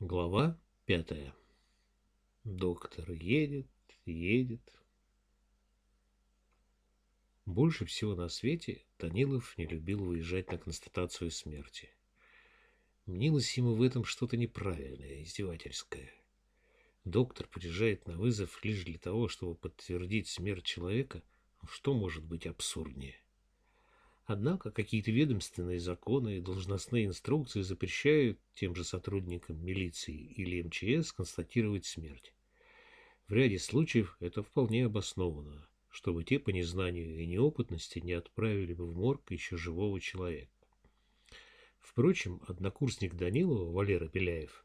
Глава пятая. Доктор едет, едет. Больше всего на свете Данилов не любил выезжать на констатацию смерти. Мнилось ему в этом что-то неправильное, издевательское. Доктор приезжает на вызов лишь для того, чтобы подтвердить смерть человека. Что может быть абсурднее? Однако какие-то ведомственные законы и должностные инструкции запрещают тем же сотрудникам милиции или МЧС констатировать смерть. В ряде случаев это вполне обосновано, чтобы те по незнанию и неопытности не отправили бы в морг еще живого человека. Впрочем, однокурсник Данилова, Валера Беляев,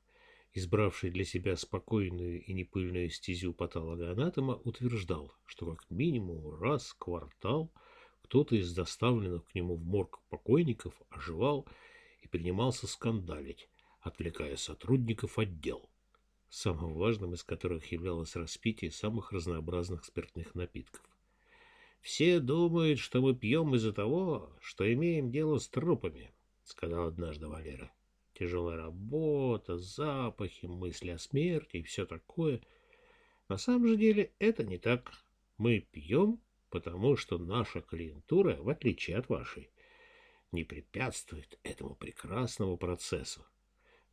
избравший для себя спокойную и непыльную стезю патологоанатома, утверждал, что как минимум раз в квартал – кто-то из доставленных к нему в морг покойников оживал и принимался скандалить, отвлекая сотрудников отдел, самым важным из которых являлось распитие самых разнообразных спиртных напитков. «Все думают, что мы пьем из-за того, что имеем дело с трупами», — сказал однажды Валера. «Тяжелая работа, запахи, мысли о смерти и все такое. На самом же деле это не так. Мы пьем потому что наша клиентура, в отличие от вашей, не препятствует этому прекрасному процессу.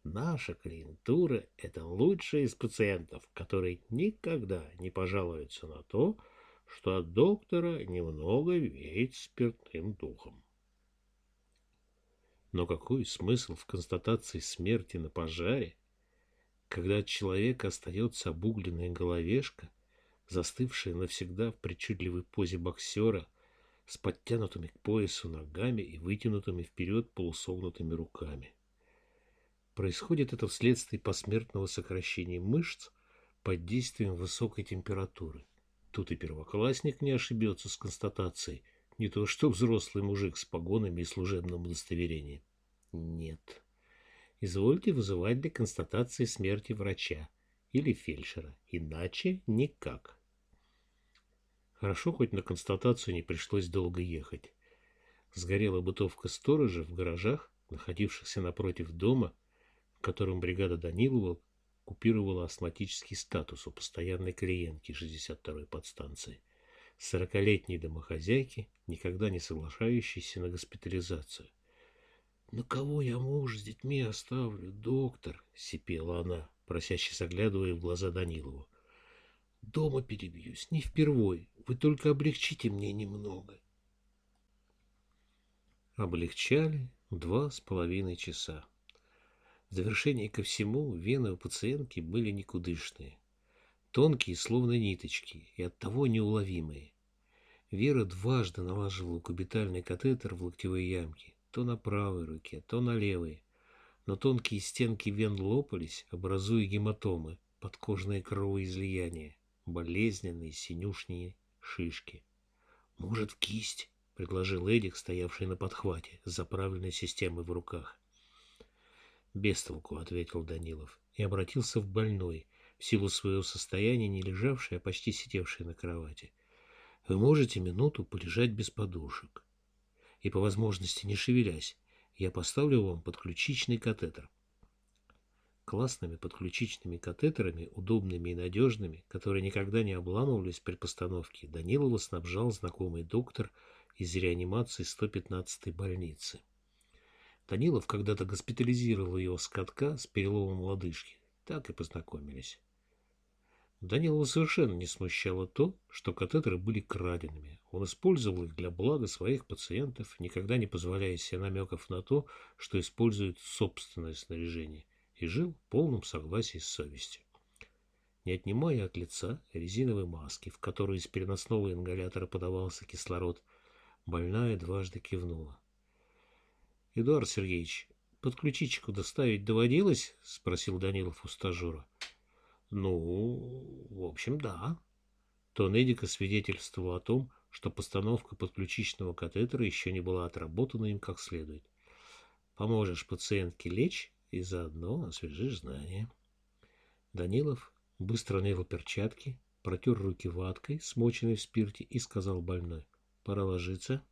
Наша клиентура – это лучшие из пациентов, которые никогда не пожалуются на то, что от доктора немного веет спиртным духом. Но какой смысл в констатации смерти на пожаре, когда от человека остается обугленная головешка, застывшая навсегда в причудливой позе боксера, с подтянутыми к поясу ногами и вытянутыми вперед полусогнутыми руками. Происходит это вследствие посмертного сокращения мышц под действием высокой температуры. Тут и первоклассник не ошибется с констатацией, не то что взрослый мужик с погонами и служебным удостоверением. Нет. Извольте вызывать для констатации смерти врача или фельдшера, иначе никак. Хорошо, хоть на констатацию не пришлось долго ехать. Сгорела бытовка сторожа в гаражах, находившихся напротив дома, в котором бригада Данилова купировала астматический статус у постоянной клиентки 62-й подстанции, сорокалетней домохозяйки, никогда не соглашающейся на госпитализацию. «На кого я муж с детьми оставлю, доктор?» — сипела она, просяще заглядывая в глаза Данилову. Дома перебьюсь, не впервой. Вы только облегчите мне немного. Облегчали два с половиной часа. В завершение ко всему вены у пациентки были никудышные. Тонкие, словно ниточки, и оттого неуловимые. Вера дважды налаживала кубитальный катетер в локтевой ямке, то на правой руке, то на левой. Но тонкие стенки вен лопались, образуя гематомы, подкожное кровоизлияние болезненные синюшние шишки. «Может, кисть?» — предложил Эдик, стоявший на подхвате, с заправленной системой в руках. «Без толку», — ответил Данилов, и обратился в больной, в силу своего состояния не лежавший, а почти сидевший на кровати. «Вы можете минуту полежать без подушек. И по возможности не шевелясь, я поставлю вам подключичный катетер классными подключичными катетерами, удобными и надежными, которые никогда не обламывались при постановке, Данилова снабжал знакомый доктор из реанимации 115-й больницы. Данилов когда-то госпитализировал его с катка с переломом лодыжки. Так и познакомились. Данилова совершенно не смущало то, что катетеры были краденными. Он использовал их для блага своих пациентов, никогда не позволяя себе намеков на то, что использует собственное снаряжение – и жил в полном согласии с совестью. Не отнимая от лица резиновой маски, в которую из переносного ингалятора подавался кислород, больная дважды кивнула. — Эдуард Сергеевич, подключичку доставить доводилось? — спросил Данилов у стажера. — Ну, в общем, да. Тон Эдика свидетельствовал о том, что постановка подключичного катетера еще не была отработана им как следует. Поможешь пациентке лечь, и заодно освежишь знания. Данилов быстро надел перчатки, протер руки ваткой, смоченной в спирте, и сказал больной, пора ложиться.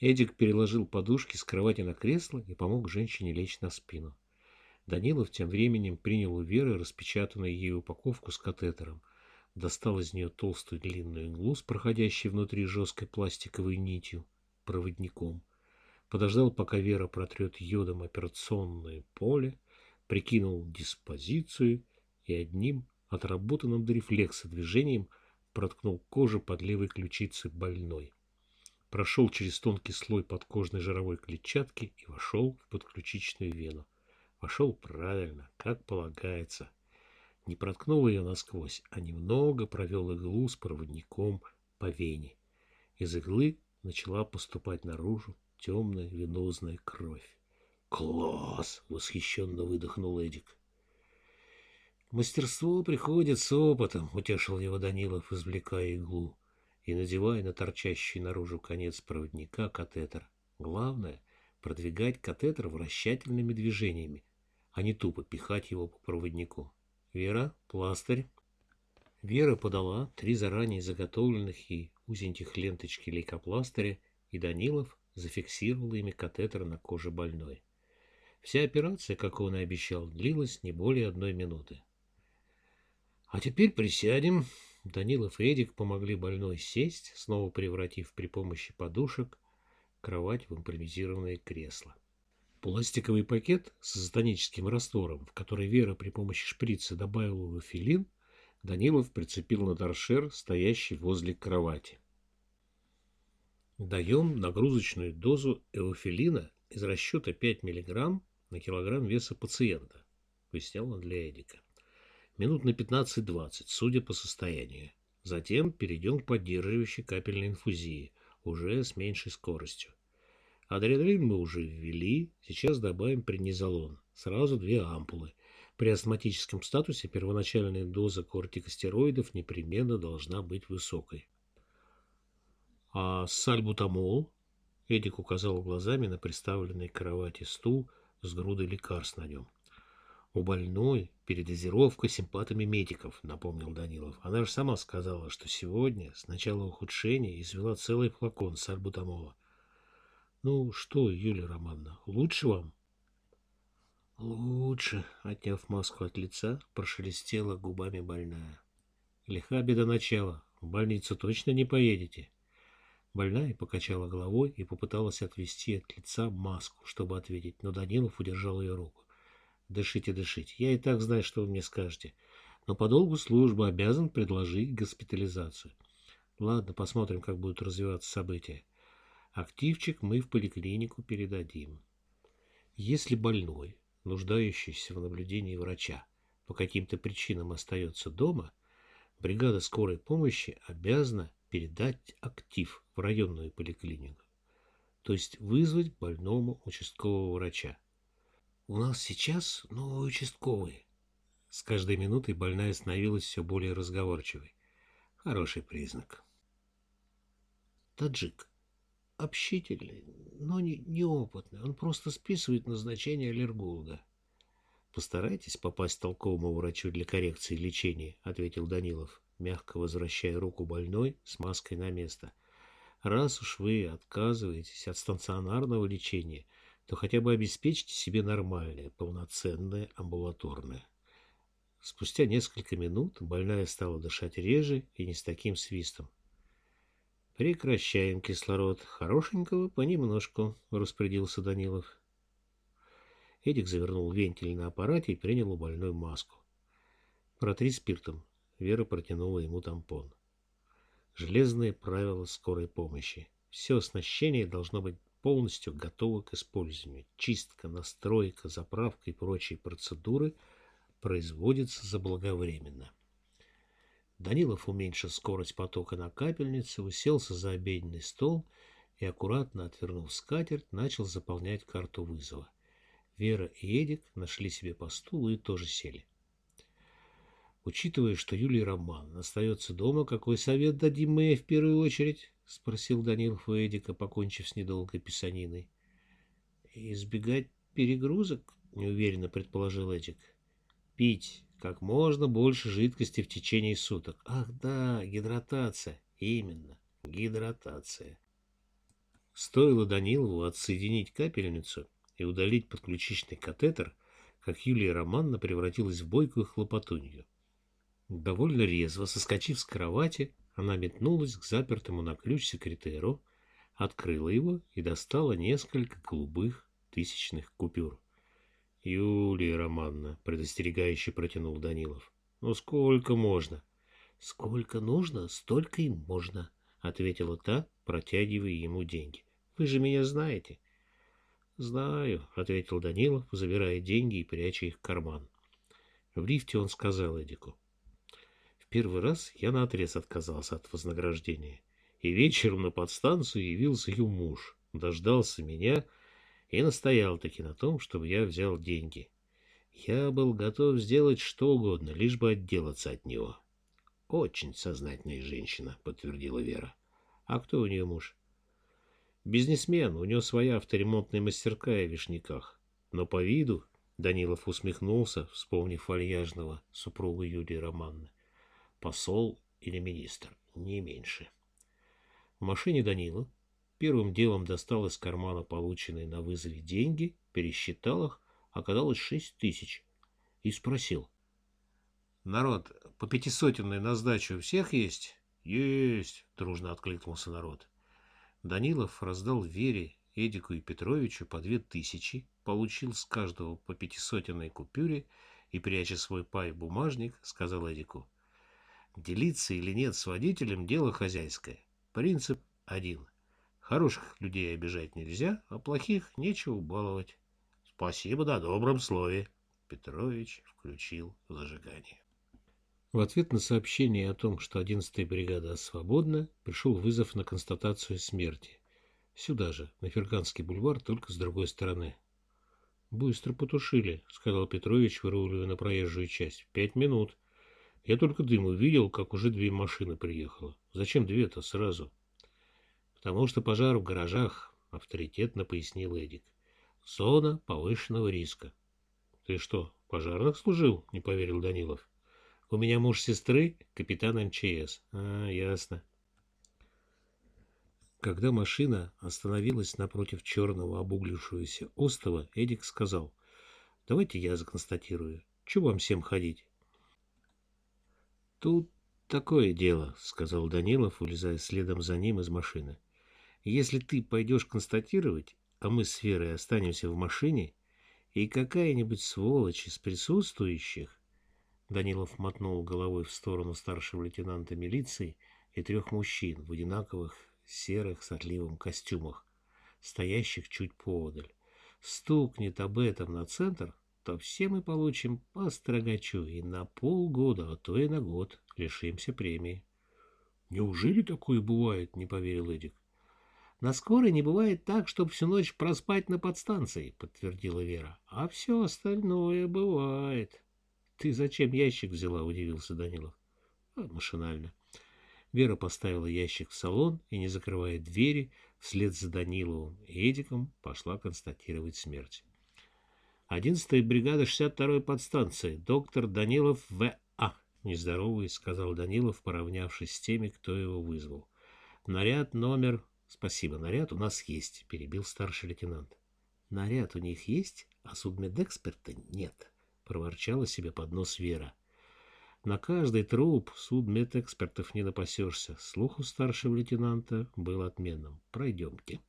Эдик переложил подушки с кровати на кресло и помог женщине лечь на спину. Данилов тем временем принял у Веры распечатанную ей упаковку с катетером, достал из нее толстую длинную иглу с проходящей внутри жесткой пластиковой нитью, проводником, подождал, пока Вера протрет йодом операционное поле, прикинул диспозицию и одним отработанным до рефлекса движением проткнул кожу под левой ключицей больной. Прошел через тонкий слой подкожной жировой клетчатки и вошел в подключичную вену. Вошел правильно, как полагается. Не проткнул ее насквозь, а немного провел иглу с проводником по вене. Из иглы начала поступать наружу темная венозная кровь. «Класс!» — восхищенно выдохнул Эдик. «Мастерство приходит с опытом», — утешил его Данилов, извлекая иглу и надевая на торчащий наружу конец проводника катетер. Главное — продвигать катетер вращательными движениями, а не тупо пихать его по проводнику. Вера, пластырь. Вера подала три заранее заготовленных и узеньких ленточки лейкопластыря, и Данилов зафиксировал ими катетер на коже больной. Вся операция, как он и обещал, длилась не более одной минуты. «А теперь присядем». Данилов и Эдик помогли больной сесть, снова превратив при помощи подушек кровать в импровизированное кресло. Пластиковый пакет с изотоническим раствором, в который Вера при помощи шприца добавила вафелин, Данилов прицепил на торшер, стоящий возле кровати. Даем нагрузочную дозу эофилина из расчета 5 мг на килограмм веса пациента, пояснял он для Эдика. Минут на 15-20, судя по состоянию. Затем перейдем к поддерживающей капельной инфузии, уже с меньшей скоростью. Адреналин мы уже ввели, сейчас добавим преднизолон. Сразу две ампулы. При астматическом статусе первоначальная доза кортикостероидов непременно должна быть высокой. А сальбутамол? Эдик указал глазами на приставленный к кровати стул с грудой лекарств на нем. У больной передозировка симпатами медиков, напомнил Данилов. Она же сама сказала, что сегодня с начала ухудшения извела целый флакон сальбутамола. Ну что, Юлия Романовна, лучше вам? Лучше, отняв маску от лица, прошелестела губами больная. Лиха беда начала. В больницу точно не поедете. Больная покачала головой и попыталась отвести от лица маску, чтобы ответить, но Данилов удержал ее руку. «Дышите, дышите. Я и так знаю, что вы мне скажете. Но по долгу службы обязан предложить госпитализацию. Ладно, посмотрим, как будут развиваться события. Активчик мы в поликлинику передадим. Если больной, нуждающийся в наблюдении врача, по каким-то причинам остается дома, бригада скорой помощи обязана передать актив в районную поликлинику, то есть вызвать больному участкового врача. У нас сейчас новый участковый. С каждой минутой больная становилась все более разговорчивой. Хороший признак. Таджик общительный, но не, неопытный. Он просто списывает назначение аллерголога. Постарайтесь попасть толковому врачу для коррекции лечения, ответил Данилов, мягко возвращая руку больной с маской на место. Раз уж вы отказываетесь от стационарного лечения, то хотя бы обеспечьте себе нормальное, полноценное амбулаторное. Спустя несколько минут больная стала дышать реже и не с таким свистом. Прекращаем кислород. Хорошенького понемножку, распорядился Данилов. Эдик завернул вентиль на аппарате и принял у больной маску. Протри спиртом. Вера протянула ему тампон. Железные правила скорой помощи. Все оснащение должно быть полностью готово к использованию. Чистка, настройка, заправка и прочие процедуры производятся заблаговременно. Данилов уменьшил скорость потока на капельнице, уселся за обеденный стол и, аккуратно отвернув скатерть, начал заполнять карту вызова. Вера и Эдик нашли себе по стулу и тоже сели. Учитывая, что Юлий Роман остается дома, какой совет дадим мы ей в первую очередь? — спросил Данилов у покончив с недолгой писаниной. — Избегать перегрузок, — неуверенно предположил Эдик. — Пить как можно больше жидкости в течение суток. Ах да, гидратация. Именно, гидратация. Стоило Данилову отсоединить капельницу и удалить подключичный катетер, как Юлия Романна превратилась в бойкую хлопотунью. Довольно резво, соскочив с кровати, она метнулась к запертому на ключ секретеру, открыла его и достала несколько голубых тысячных купюр. — Юлия Романна, — предостерегающе протянул Данилов. — Ну сколько можно? — Сколько нужно, столько и можно, — ответила та, протягивая ему деньги. — Вы же меня знаете. — Знаю, — ответил Данилов, забирая деньги и пряча их в карман. В лифте он сказал Эдику. Первый раз я наотрез отказался от вознаграждения. И вечером на подстанцию явился ее муж, дождался меня и настоял таки на том, чтобы я взял деньги. Я был готов сделать что угодно, лишь бы отделаться от него. Очень сознательная женщина, подтвердила Вера. А кто у нее муж? Бизнесмен, у него своя авторемонтная мастерская в Вишняках. Но по виду, Данилов усмехнулся, вспомнив вальяжного супругу Юлии Романны. Посол или министр, не меньше. В машине Данила Первым делом достал из кармана полученные на вызове деньги, пересчитал их, оказалось шесть тысяч, и спросил. «Народ, по пятисотенной на сдачу у всех есть?» «Есть!» — дружно откликнулся народ. Данилов раздал Вере, Эдику и Петровичу по две тысячи, получил с каждого по пятисотенной купюре и, пряча свой пай в бумажник, сказал Эдику. «Делиться или нет с водителем — дело хозяйское. Принцип один. Хороших людей обижать нельзя, а плохих нечего баловать. Спасибо на добром слове. Петрович включил зажигание. В ответ на сообщение о том, что 11-я бригада свободна, пришел вызов на констатацию смерти. Сюда же, на Ферганский бульвар, только с другой стороны. «Быстро потушили», — сказал Петрович, выруливая на проезжую часть. «Пять минут. Я только дым увидел, как уже две машины приехало. Зачем две-то сразу?» Потому что пожар в гаражах, авторитетно пояснил Эдик. Зона повышенного риска. Ты что, пожарных служил? Не поверил Данилов. У меня муж сестры, капитан МЧС. А, ясно. Когда машина остановилась напротив черного обуглившегося остова, Эдик сказал, «Давайте я законстатирую. Чего вам всем ходить?» «Тут такое дело», — сказал Данилов, вылезая следом за ним из машины. Если ты пойдешь констатировать, а мы с Верой останемся в машине, и какая-нибудь сволочь из присутствующих... Данилов мотнул головой в сторону старшего лейтенанта милиции и трех мужчин в одинаковых серых с отливом костюмах, стоящих чуть поодаль. Стукнет об этом на центр, то все мы получим по строгачу и на полгода, а то и на год лишимся премии. — Неужели такое бывает? — не поверил Эдик. На скорой не бывает так, чтобы всю ночь проспать на подстанции, подтвердила Вера. А все остальное бывает. Ты зачем ящик взяла? удивился Данилов. А, машинально. Вера поставила ящик в салон и, не закрывая двери, вслед за Даниловым и Эдиком пошла констатировать смерть. «Одиннадцатая бригада 62-й подстанции. Доктор Данилов В.А. Нездоровый, сказал Данилов, поравнявшись с теми, кто его вызвал. Наряд номер Спасибо, наряд у нас есть, перебил старший лейтенант. Наряд у них есть, а судмедэксперта нет, проворчала себе под нос Вера. На каждый труп судмедэкспертов не напасешься. Слух у старшего лейтенанта был отменным. Пройдемте.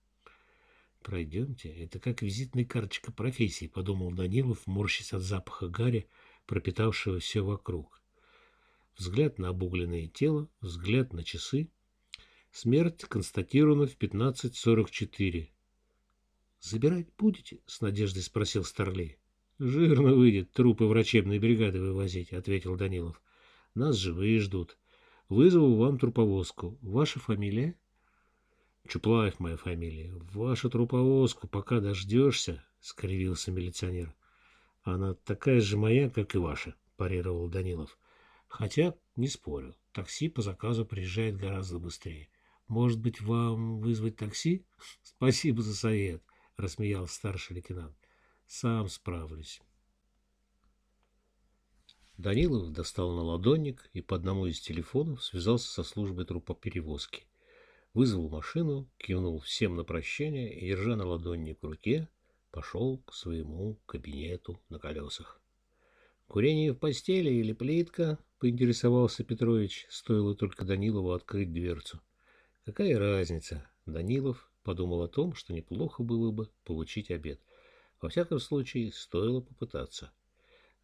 Пройдемте. Это как визитная карточка профессии, подумал Данилов, морщась от запаха гари, пропитавшего все вокруг. Взгляд на обугленное тело, взгляд на часы, Смерть констатирована в 15.44. «Забирать будете?» — с надеждой спросил Старлей. «Жирно выйдет трупы врачебной бригады вывозить», — ответил Данилов. «Нас живые ждут. Вызову вам труповозку. Ваша фамилия?» «Чуплаев моя фамилия. Вашу труповозку пока дождешься», — скривился милиционер. «Она такая же моя, как и ваша», — парировал Данилов. «Хотя, не спорю, такси по заказу приезжает гораздо быстрее. Может быть, вам вызвать такси? Спасибо за совет, рассмеялся старший лейтенант. Сам справлюсь. Данилов достал на ладонник и по одному из телефонов связался со службой трупоперевозки. Вызвал машину, кивнул всем на прощание и, держа на ладонник в руке, пошел к своему кабинету на колесах. «Курение в постели или плитка?» — поинтересовался Петрович, стоило только Данилову открыть дверцу. «Какая разница?» Данилов подумал о том, что неплохо было бы получить обед. Во всяком случае, стоило попытаться.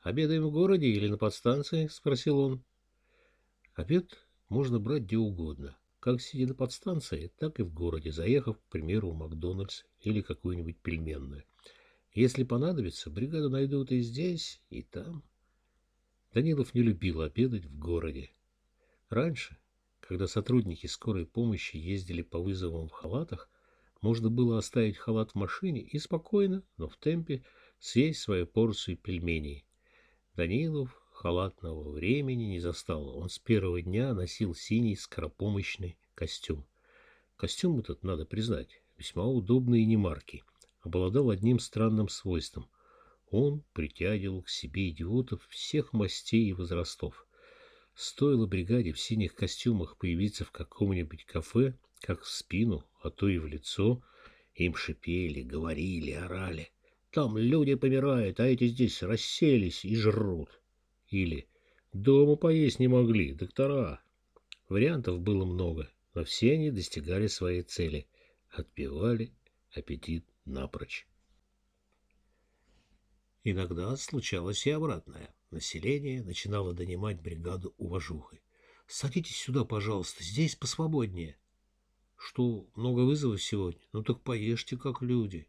«Обедаем в городе или на подстанции?» — спросил он. Обед можно брать где угодно, как сидя на подстанции, так и в городе, заехав, к примеру, в Макдональдс или какую-нибудь пельменную. Если понадобится, бригаду найдут и здесь, и там. Данилов не любил обедать в городе. Раньше, когда сотрудники скорой помощи ездили по вызовам в халатах, можно было оставить халат в машине и спокойно, но в темпе, съесть свою порцию пельменей. Данилов халатного времени не застал. Он с первого дня носил синий скоропомощный костюм. Костюм этот, надо признать, весьма удобный и немаркий. Обладал одним странным свойством. Он притягивал к себе идиотов всех мастей и возрастов. Стоило бригаде в синих костюмах появиться в каком-нибудь кафе, как в спину, а то и в лицо, им шипели, говорили, орали. Там люди помирают, а эти здесь расселись и жрут. Или дома поесть не могли, доктора. Вариантов было много, но все они достигали своей цели. Отбивали аппетит напрочь. Иногда случалось и обратное. Население начинало донимать бригаду уважухой. «Садитесь сюда, пожалуйста, здесь посвободнее». «Что, много вызовов сегодня? Ну так поешьте, как люди».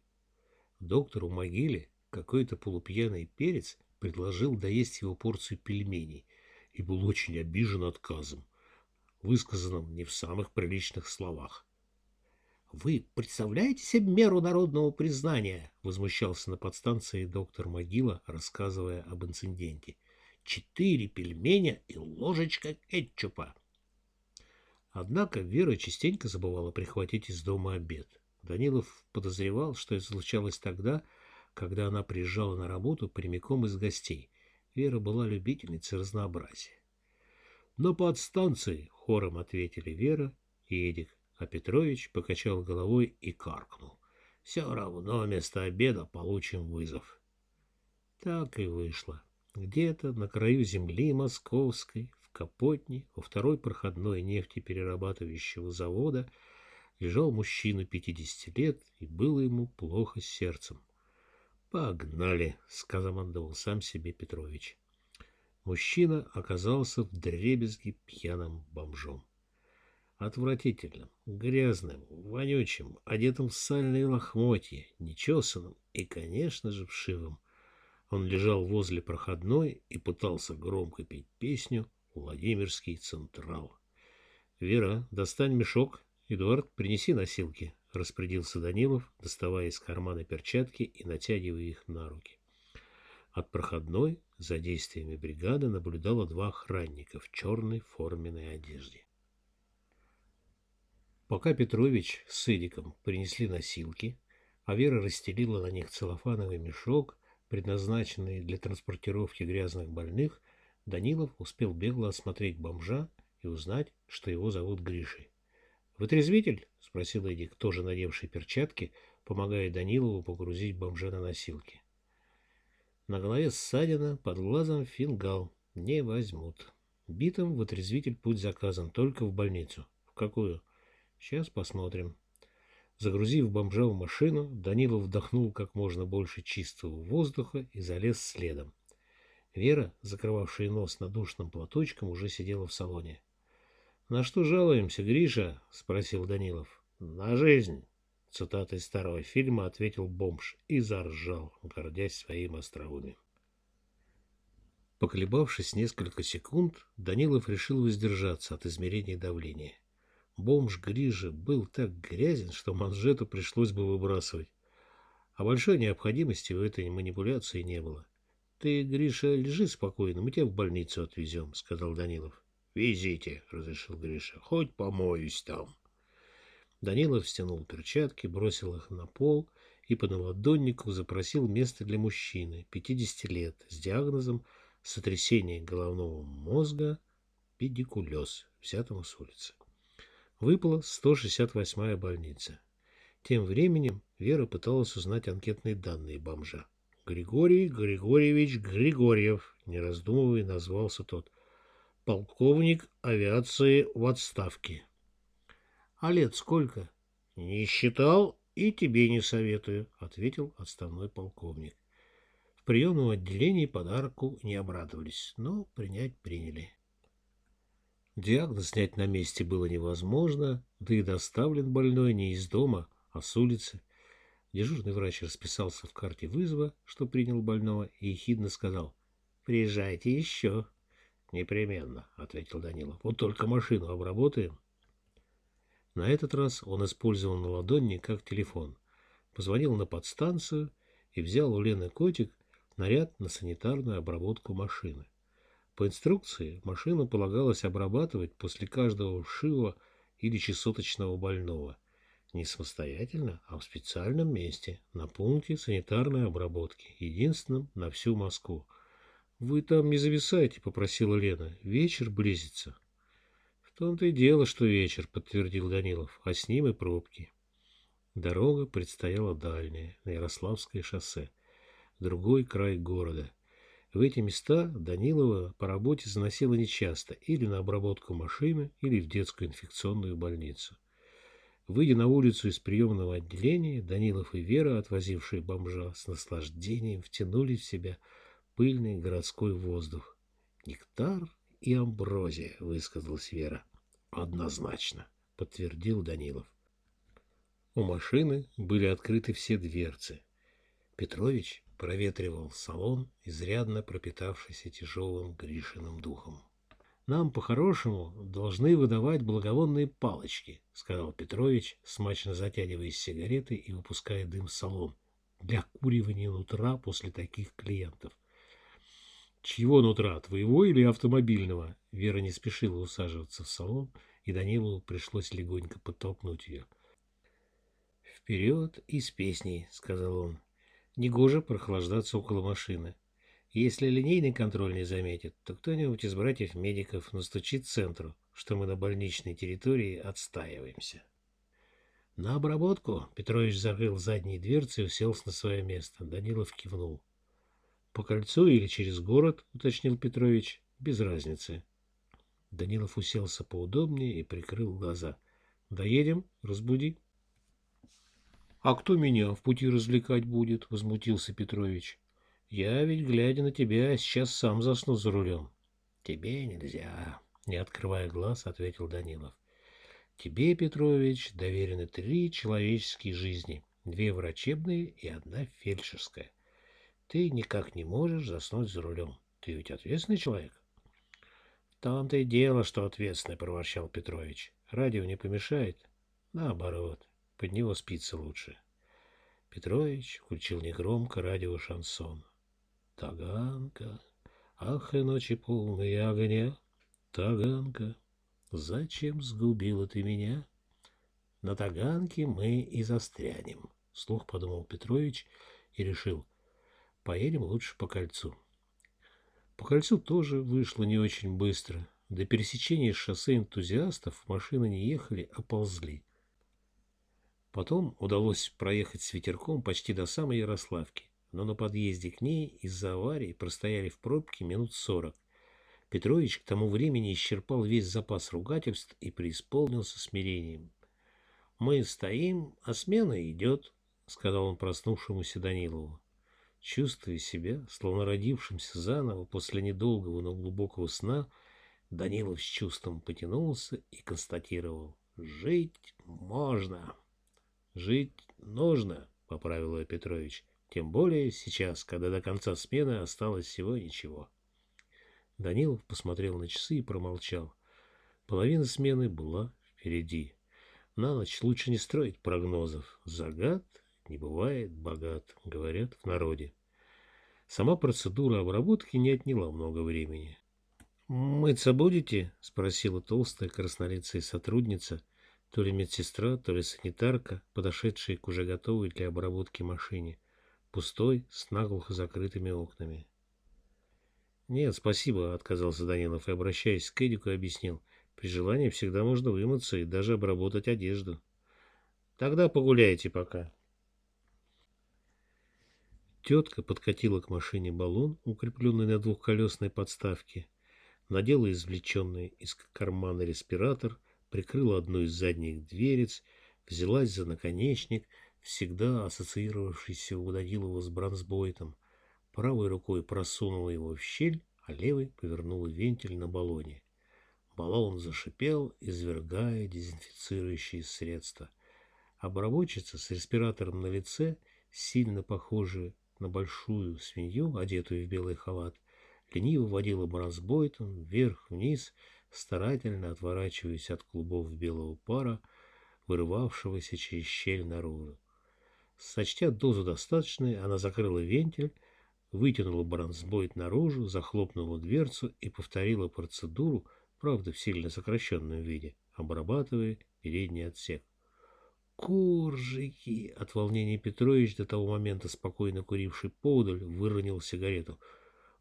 Доктору могиле какой-то полупьяный перец предложил доесть его порцию пельменей и был очень обижен отказом, высказанным не в самых приличных словах. «Вы представляете себе меру народного признания?» — возмущался на подстанции доктор Могила, рассказывая об инциденте. «Четыре пельменя и ложечка кетчупа». Однако Вера частенько забывала прихватить из дома обед. Данилов подозревал, что это случалось тогда, когда она приезжала на работу прямиком из гостей. Вера была любительницей разнообразия. «На подстанции!» — хором ответили Вера и Эдик а Петрович покачал головой и каркнул. Все равно вместо обеда получим вызов. Так и вышло. Где-то на краю земли московской, в Капотне, у второй проходной нефтеперерабатывающего завода, лежал мужчина 50 лет, и было ему плохо с сердцем. «Погнали!» — скомандовал сам себе Петрович. Мужчина оказался в дребезги пьяным бомжом отвратительным, грязным, вонючим, одетым в сальные лохмотья, нечесанным и, конечно же, вшивым. Он лежал возле проходной и пытался громко петь песню «Владимирский Централ». «Вера, достань мешок. Эдуард, принеси носилки», — распорядился Данилов, доставая из кармана перчатки и натягивая их на руки. От проходной за действиями бригады наблюдало два охранника в черной форменной одежде. Пока Петрович с Эдиком принесли носилки, а Вера расстелила на них целлофановый мешок, предназначенный для транспортировки грязных больных, Данилов успел бегло осмотреть бомжа и узнать, что его зовут Гришей. «Вытрезвитель?» — спросил Эдик, тоже надевший перчатки, помогая Данилову погрузить бомжа на носилки. На голове ссадина, под глазом фингал. Не возьмут. Битым вытрезвитель путь заказан только в больницу. В какую? Сейчас посмотрим. Загрузив бомжа в машину, Данилов вдохнул как можно больше чистого воздуха и залез следом. Вера, закрывавшая нос надушным платочком, уже сидела в салоне. — На что жалуемся, Гриша? — спросил Данилов. — На жизнь. Цитата из старого фильма ответил бомж и заржал, гордясь своим остроумием. Поколебавшись несколько секунд, Данилов решил воздержаться от измерения давления. Бомж Грижа был так грязен, что манжету пришлось бы выбрасывать. А большой необходимости в этой манипуляции не было. — Ты, Гриша, лежи спокойно, мы тебя в больницу отвезем, — сказал Данилов. — Везите, — разрешил Гриша, — хоть помоюсь там. Данилов стянул перчатки, бросил их на пол и по наладоннику запросил место для мужчины, 50 лет, с диагнозом сотрясение головного мозга, педикулез, взятого с улицы выпала 168-я больница. Тем временем Вера пыталась узнать анкетные данные бомжа. Григорий Григорьевич Григорьев, не раздумывая, назвался тот. Полковник авиации в отставке. А лет сколько? Не считал и тебе не советую, ответил отставной полковник. В приемном отделении подарку не обрадовались, но принять приняли. Диагноз снять на месте было невозможно, да и доставлен больной не из дома, а с улицы. Дежурный врач расписался в карте вызова, что принял больного, и ехидно сказал «Приезжайте еще». «Непременно», — ответил Данилов. «Вот только машину обработаем». На этот раз он использовал на ладони как телефон. Позвонил на подстанцию и взял у Лены котик наряд на санитарную обработку машины. По инструкции машину полагалось обрабатывать после каждого вшивого или чесоточного больного. Не самостоятельно, а в специальном месте, на пункте санитарной обработки, единственном на всю Москву. «Вы там не зависайте», — попросила Лена. «Вечер близится». «В том-то и дело, что вечер», — подтвердил Данилов, — «а с ним и пробки». Дорога предстояла дальняя, на Ярославское шоссе, другой край города. В эти места Данилова по работе заносила нечасто, или на обработку машины, или в детскую инфекционную больницу. Выйдя на улицу из приемного отделения, Данилов и Вера, отвозившие бомжа, с наслаждением втянули в себя пыльный городской воздух. «Нектар и амброзия», — высказалась Вера. «Однозначно», — подтвердил Данилов. У машины были открыты все дверцы. Петрович проветривал салон, изрядно пропитавшийся тяжелым Гришиным духом. Нам, по-хорошему, должны выдавать благовонные палочки, — сказал Петрович, смачно затягивая сигареты и выпуская дым в салон, для куривания нутра после таких клиентов. — Чьего нутра, твоего или автомобильного? Вера не спешила усаживаться в салон, и Данилову пришлось легонько подтолкнуть ее. — Вперед и с песней, — сказал он. Негоже прохлаждаться около машины. Если линейный контроль не заметит, то кто-нибудь из братьев-медиков настучит центру, что мы на больничной территории отстаиваемся. На обработку Петрович закрыл задние дверцы и уселся на свое место. Данилов кивнул. «По кольцу или через город?» — уточнил Петрович. «Без разницы». Данилов уселся поудобнее и прикрыл глаза. «Доедем? Разбуди». «А кто меня в пути развлекать будет?» — возмутился Петрович. Я ведь, глядя на тебя, сейчас сам засну за рулем. Тебе нельзя, не открывая глаз, ответил Данилов. Тебе, Петрович, доверены три человеческие жизни, две врачебные и одна фельдшерская. Ты никак не можешь заснуть за рулем. Ты ведь ответственный человек. Там-то и дело, что ответственный, проворчал Петрович. Радио не помешает? Наоборот, под него спится лучше. Петрович включил негромко радио шансон. Таганка, ах, и ночи полные огня, Таганка, зачем сгубила ты меня? На Таганке мы и застрянем, слух подумал Петрович и решил, поедем лучше по кольцу. По кольцу тоже вышло не очень быстро. До пересечения шоссе энтузиастов машины не ехали, а ползли. Потом удалось проехать с ветерком почти до самой Ярославки но на подъезде к ней из-за аварии простояли в пробке минут сорок. Петрович к тому времени исчерпал весь запас ругательств и преисполнился смирением. «Мы стоим, а смена идет», — сказал он проснувшемуся Данилову. Чувствуя себя, словно родившимся заново после недолгого, но глубокого сна, Данилов с чувством потянулся и констатировал. «Жить можно». «Жить нужно», — поправил ее Петрович. Тем более сейчас, когда до конца смены осталось всего ничего. Данилов посмотрел на часы и промолчал. Половина смены была впереди. На ночь лучше не строить прогнозов. Загад не бывает богат, говорят в народе. Сама процедура обработки не отняла много времени. «Мыться будете?» — спросила толстая краснолицая сотрудница, то ли медсестра, то ли санитарка, подошедшая к уже готовой для обработки машине пустой, с наглухо закрытыми окнами. «Нет, спасибо», — отказался Данилов и, обращаясь к Эдику, объяснил. «При желании всегда можно вымыться и даже обработать одежду». Тогда погуляйте пока. Тетка подкатила к машине баллон, укрепленный на двухколесной подставке, надела извлеченный из кармана респиратор, прикрыла одну из задних дверец, взялась за наконечник, всегда ассоциировавшийся у Данилова с бронзбойтом, правой рукой просунула его в щель, а левой повернула вентиль на баллоне. Баллон зашипел, извергая дезинфицирующие средства. Обработчица с респиратором на лице, сильно похожая на большую свинью, одетую в белый халат, лениво водила бронзбойтом вверх-вниз, старательно отворачиваясь от клубов белого пара, вырывавшегося через щель наружу. Сочтя дозу достаточной, она закрыла вентиль, вытянула бронзбойт наружу, захлопнула дверцу и повторила процедуру, правда в сильно сокращенном виде, обрабатывая передний отсек. «Коржики!» От волнения Петрович, до того момента спокойно куривший подаль, выронил сигарету.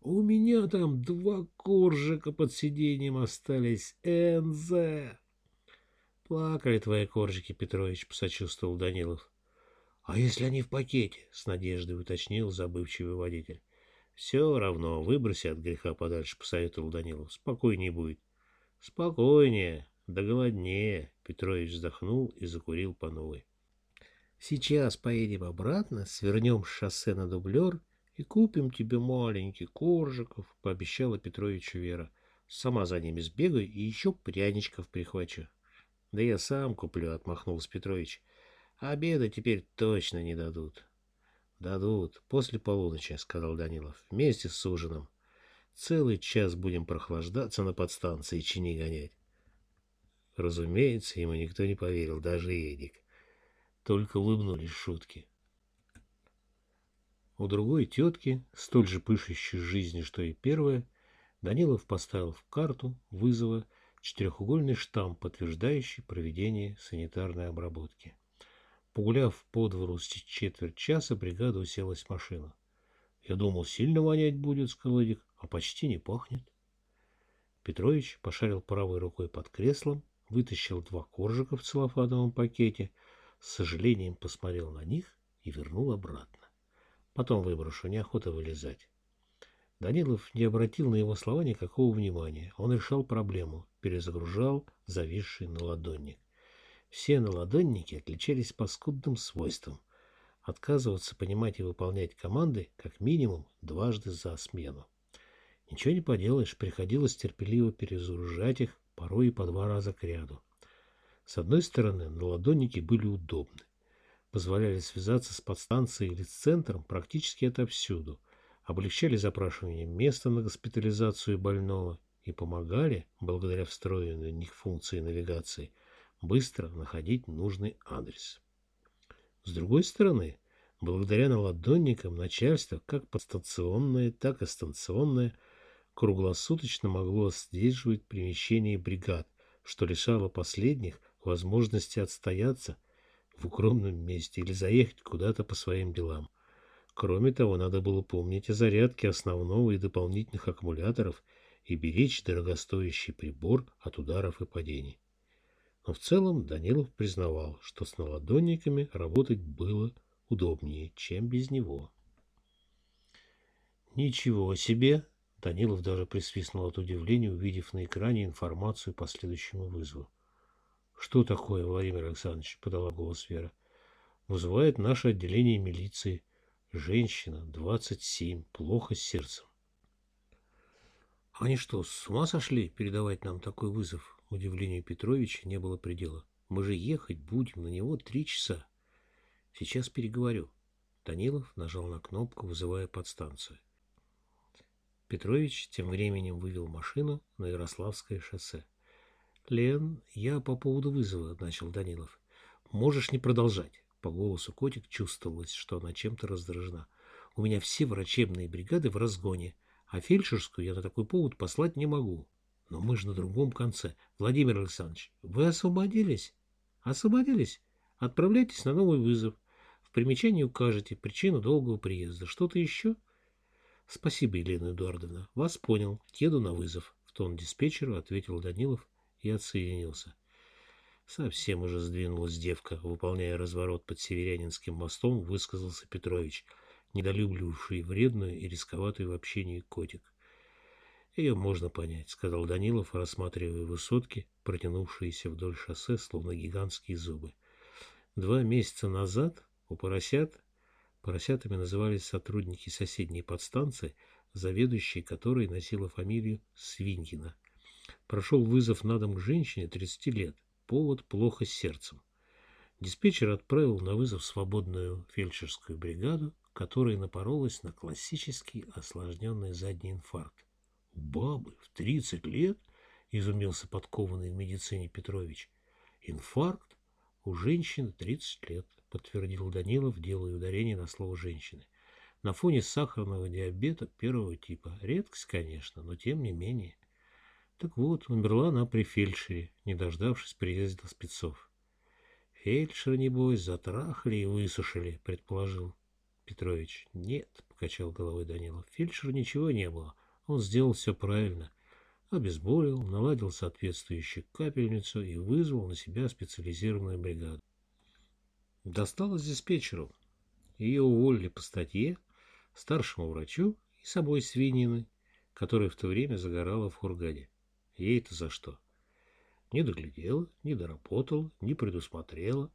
«У меня там два коржика под сиденьем остались. НЗ!» «Плакали твои коржики, Петрович», — посочувствовал Данилов. «А если они в пакете?» — с надеждой уточнил забывчивый водитель. «Все равно, выброси от греха подальше», — посоветовал Данилов. «Спокойнее будет». «Спокойнее, да голоднее», — Петрович вздохнул и закурил по новой. «Сейчас поедем обратно, свернем с шоссе на дублер и купим тебе маленький коржиков», — пообещала Петровичу Вера. «Сама за ними сбегаю и еще пряничков прихвачу». «Да я сам куплю», — отмахнулся Петрович. «Обеда теперь точно не дадут». «Дадут. После полуночи», — сказал Данилов. «Вместе с ужином. Целый час будем прохлаждаться на подстанции и чини гонять». Разумеется, ему никто не поверил, даже Эдик. Только улыбнулись шутки. У другой тетки, столь же пышущей жизни, что и первая, Данилов поставил в карту вызова четырехугольный штамп, подтверждающий проведение санитарной обработки. Погуляв по двору с четверть часа, бригада уселась в машину. «Я думал, сильно вонять будет», — сказал Эдик, — «а почти не пахнет». Петрович пошарил правой рукой под креслом, вытащил два коржика в целлофановом пакете, с сожалением посмотрел на них и вернул обратно. Потом выброшу, неохота вылезать. Данилов не обратил на его слова никакого внимания. Он решал проблему, перезагружал зависший наладонник. Все наладонники отличались паскудным свойством – отказываться понимать и выполнять команды как минимум дважды за смену. Ничего не поделаешь, приходилось терпеливо перезагружать их, порой и по два раза к ряду. С одной стороны, наладонники были удобны, позволяли связаться с подстанцией или с центром практически отовсюду – облегчали запрашивание места на госпитализацию больного и помогали, благодаря встроенной в них функции навигации, быстро находить нужный адрес. С другой стороны, благодаря наладонникам начальство, как подстанционное, так и станционное, круглосуточно могло отслеживать перемещение бригад, что лишало последних возможности отстояться в укромном месте или заехать куда-то по своим делам – Кроме того, надо было помнить о зарядке основного и дополнительных аккумуляторов и беречь дорогостоящий прибор от ударов и падений. Но в целом Данилов признавал, что с наладонниками работать было удобнее, чем без него. «Ничего себе!» Данилов даже присвистнул от удивления, увидев на экране информацию по следующему вызову. «Что такое, Владимир Александрович?» — подала голос Вера. «Вызывает наше отделение милиции. Женщина, 27, плохо с сердцем. Они что, с ума сошли передавать нам такой вызов? Удивлению Петровича не было предела. Мы же ехать будем на него три часа. Сейчас переговорю. Данилов нажал на кнопку, вызывая подстанцию. Петрович тем временем вывел машину на Ярославское шоссе. «Лен, я по поводу вызова», — начал Данилов. «Можешь не продолжать. По голосу котик чувствовалось, что она чем-то раздражена. У меня все врачебные бригады в разгоне, а фельдшерскую я на такой повод послать не могу. Но мы же на другом конце. Владимир Александрович, вы освободились? Освободились? Отправляйтесь на новый вызов. В примечании укажете причину долгого приезда. Что-то еще? Спасибо, Елена Эдуардовна. Вас понял. Еду на вызов. В тон диспетчеру ответил Данилов и отсоединился. Совсем уже сдвинулась девка, выполняя разворот под Северянинским мостом, высказался Петрович, недолюбливавший вредную и рисковатую в общении котик. Ее можно понять, сказал Данилов, рассматривая высотки, протянувшиеся вдоль шоссе, словно гигантские зубы. Два месяца назад у поросят, поросятами назывались сотрудники соседней подстанции, заведующей которой носила фамилию Свиньина. Прошел вызов на дом к женщине 30 лет. Повод плохо с сердцем. Диспетчер отправил на вызов свободную фельдшерскую бригаду, которая напоролась на классический осложненный задний инфаркт. «Бабы в 30 лет?» – изумился подкованный в медицине Петрович. «Инфаркт? У женщины 30 лет», – подтвердил Данилов, делая ударение на слово «женщины». На фоне сахарного диабета первого типа. Редкость, конечно, но тем не менее. Так вот, умерла она при фельдшере, не дождавшись приезда спецов. Фельдшера, небось, затрахали и высушили, предположил Петрович. Нет, покачал головой Данилов, фельдшера ничего не было. Он сделал все правильно. Обезболил, наладил соответствующую капельницу и вызвал на себя специализированную бригаду. Досталось диспетчеру. Ее уволили по статье, старшему врачу и собой свинины, которая в то время загорала в Хургаде. Ей-то за что? Не доглядела, не доработала, не предусмотрела,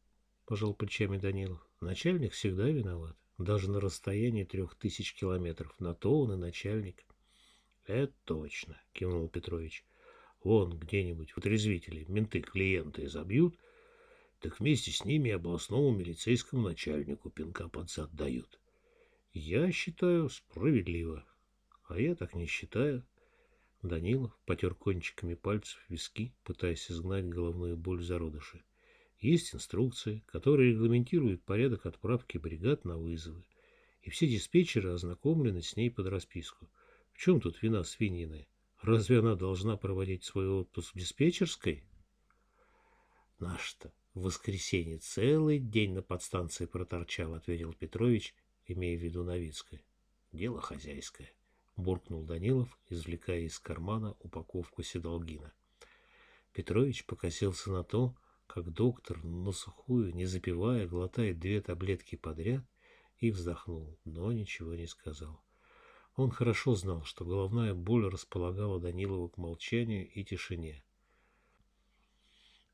пожал плечами Данилов. Начальник всегда виноват, даже на расстоянии трех тысяч километров. На то он и начальник. Это точно, кивнул Петрович. Вон где-нибудь в менты клиента изобьют, так вместе с ними областному милицейскому начальнику пинка под зад дают. Я считаю справедливо. А я так не считаю. Данилов потер кончиками пальцев виски, пытаясь изгнать головную боль зародыши. Есть инструкции, которые регламентируют порядок отправки бригад на вызовы, и все диспетчеры ознакомлены с ней под расписку. В чем тут вина свиньины? Разве она должна проводить свой отпуск в диспетчерской? Наш-то в воскресенье целый день на подстанции проторчал, ответил Петрович, имея в виду Новицкое. Дело хозяйское буркнул Данилов, извлекая из кармана упаковку седалгина. Петрович покосился на то, как доктор на сухую, не запивая, глотает две таблетки подряд, и вздохнул, но ничего не сказал. Он хорошо знал, что головная боль располагала Данилова к молчанию и тишине.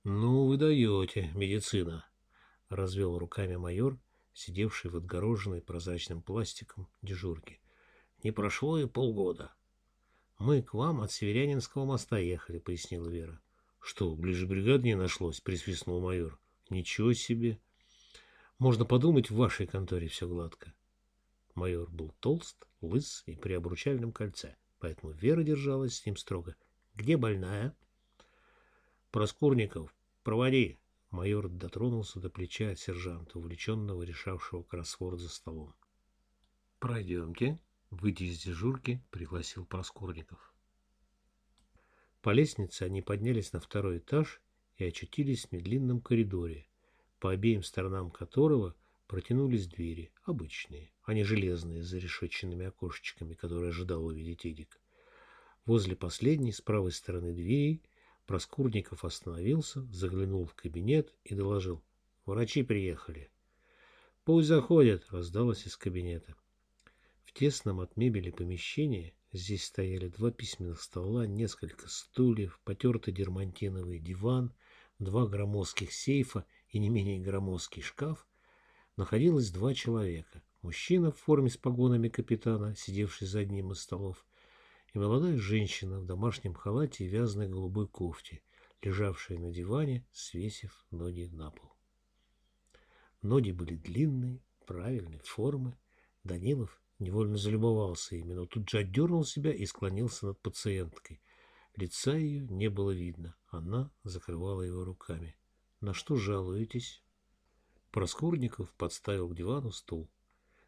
«Ну, вы даете, медицина!» — развел руками майор, сидевший в отгороженной прозрачным пластиком дежурке. Не прошло и полгода. Мы к вам от Северянинского моста ехали, пояснила Вера. Что, ближе бригады не нашлось, присвистнул майор. Ничего себе. Можно подумать, в вашей конторе все гладко. Майор был толст, лыс и при обручальном кольце, поэтому Вера держалась с ним строго. Где больная? Проскурников, проводи. Майор дотронулся до плеча сержанта, увлеченного решавшего кроссворд за столом. Пройдемте, Выйдя из дежурки, пригласил Проскурников. По лестнице они поднялись на второй этаж и очутились в недлинном коридоре, по обеим сторонам которого протянулись двери, обычные, а не железные, с зарешеченными окошечками, которые ожидал увидеть Эдик. Возле последней, с правой стороны двери, Проскурников остановился, заглянул в кабинет и доложил. «Врачи приехали». «Пусть заходят», — раздалось из кабинета. В тесном от мебели помещении здесь стояли два письменных стола, несколько стульев, потертый дермантиновый диван, два громоздких сейфа и не менее громоздкий шкаф. Находилось два человека. Мужчина в форме с погонами капитана, сидевший за одним из столов, и молодая женщина в домашнем халате и вязаной голубой кофте, лежавшая на диване, свесив ноги на пол. Ноги были длинные, правильной формы. Данилов Невольно залюбовался ими, но тут же отдернул себя и склонился над пациенткой. Лица ее не было видно. Она закрывала его руками. «На что жалуетесь?» Проскурников подставил к дивану стул.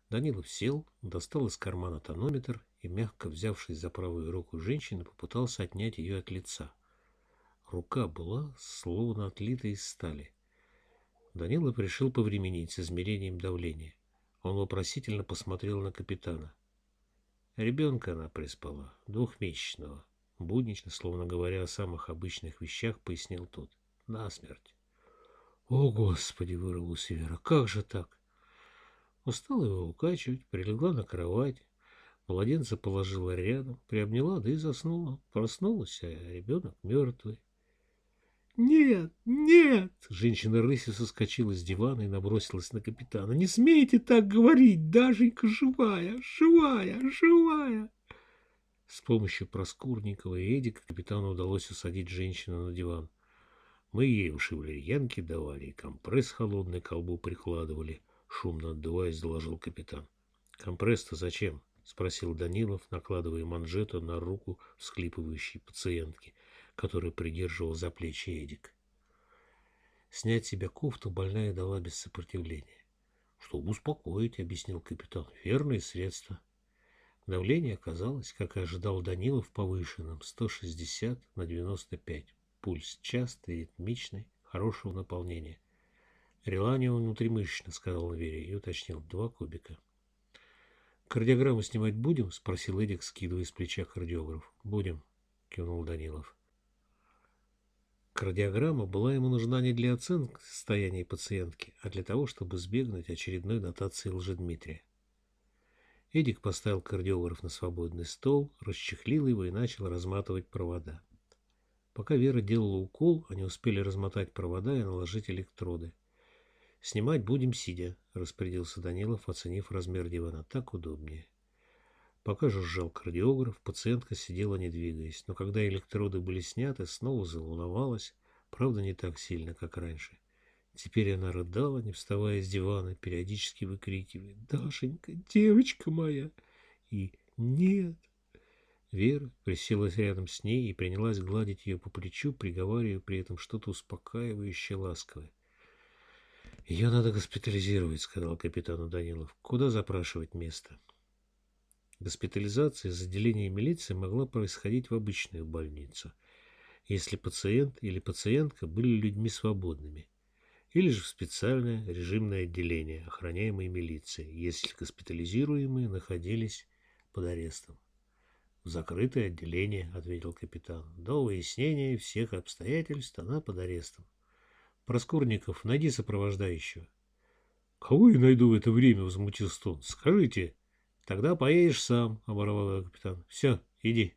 Данилов сел, достал из кармана тонометр и, мягко взявшись за правую руку женщины, попытался отнять ее от лица. Рука была словно отлита из стали. Данилов решил повременить с измерением давления. Он вопросительно посмотрел на капитана. Ребенка она приспала, двухмесячного. Буднично, словно говоря о самых обычных вещах, пояснил тот. Насмерть. О, Господи, вырвалась Вера, как же так? Устала его укачивать, прилегла на кровать. Младенца положила рядом, приобняла, да и заснула. Проснулась, а ребенок мертвый. «Нет, нет!» Женщина рысью соскочила с дивана и набросилась на капитана. «Не смейте так говорить! Дашенька живая! Живая! Живая!» С помощью Проскурникова и Эдика капитану удалось усадить женщину на диван. Мы ей уши валерьянки давали компресс холодный колбу прикладывали. Шумно отдуваясь, доложил капитан. «Компресс-то зачем?» — спросил Данилов, накладывая манжету на руку всхлипывающей пациентки, которую придерживал за плечи Эдик. Снять себя кофту больная дала без сопротивления. «Чтобы успокоить», — объяснил капитан, — «верное средство». Давление оказалось, как и ожидал Данилов, повышенным – 160 на 95. Пульс частый, ритмичный, хорошего наполнения. «Реланиум внутримышечно», — сказал Вере и уточнил. «Два кубика». «Кардиограмму снимать будем?» — спросил Эдик, скидывая с плеча кардиограф. «Будем», — кивнул Данилов. Кардиограмма была ему нужна не для оценки состояния пациентки, а для того, чтобы сбегнуть очередной нотации Лжедмитрия. Эдик поставил кардиограф на свободный стол, расчехлил его и начал разматывать провода. Пока Вера делала укол, они успели размотать провода и наложить электроды. «Снимать будем сидя», — распорядился Данилов, оценив размер дивана. «Так удобнее». Пока жужжал кардиограф, пациентка сидела не двигаясь, но когда электроды были сняты, снова заволновалась, правда не так сильно, как раньше. Теперь она рыдала, не вставая с дивана, периодически выкрикивая «Дашенька, девочка моя!» и «Нет!» Вера присела рядом с ней и принялась гладить ее по плечу, приговаривая при этом что-то успокаивающее ласковое. «Ее надо госпитализировать», — сказал капитану Данилов. «Куда запрашивать место?» Госпитализация из отделения милиции могла происходить в обычную больницу, если пациент или пациентка были людьми свободными, или же в специальное режимное отделение, охраняемое милицией, если госпитализируемые находились под арестом. «В закрытое отделение», — ответил капитан. «До выяснения всех обстоятельств она под арестом». Проскурников, найди сопровождающего. Кого я найду в это время? Возмутился он. Скажите. Тогда поедешь сам, оборвал его капитан. Все, иди.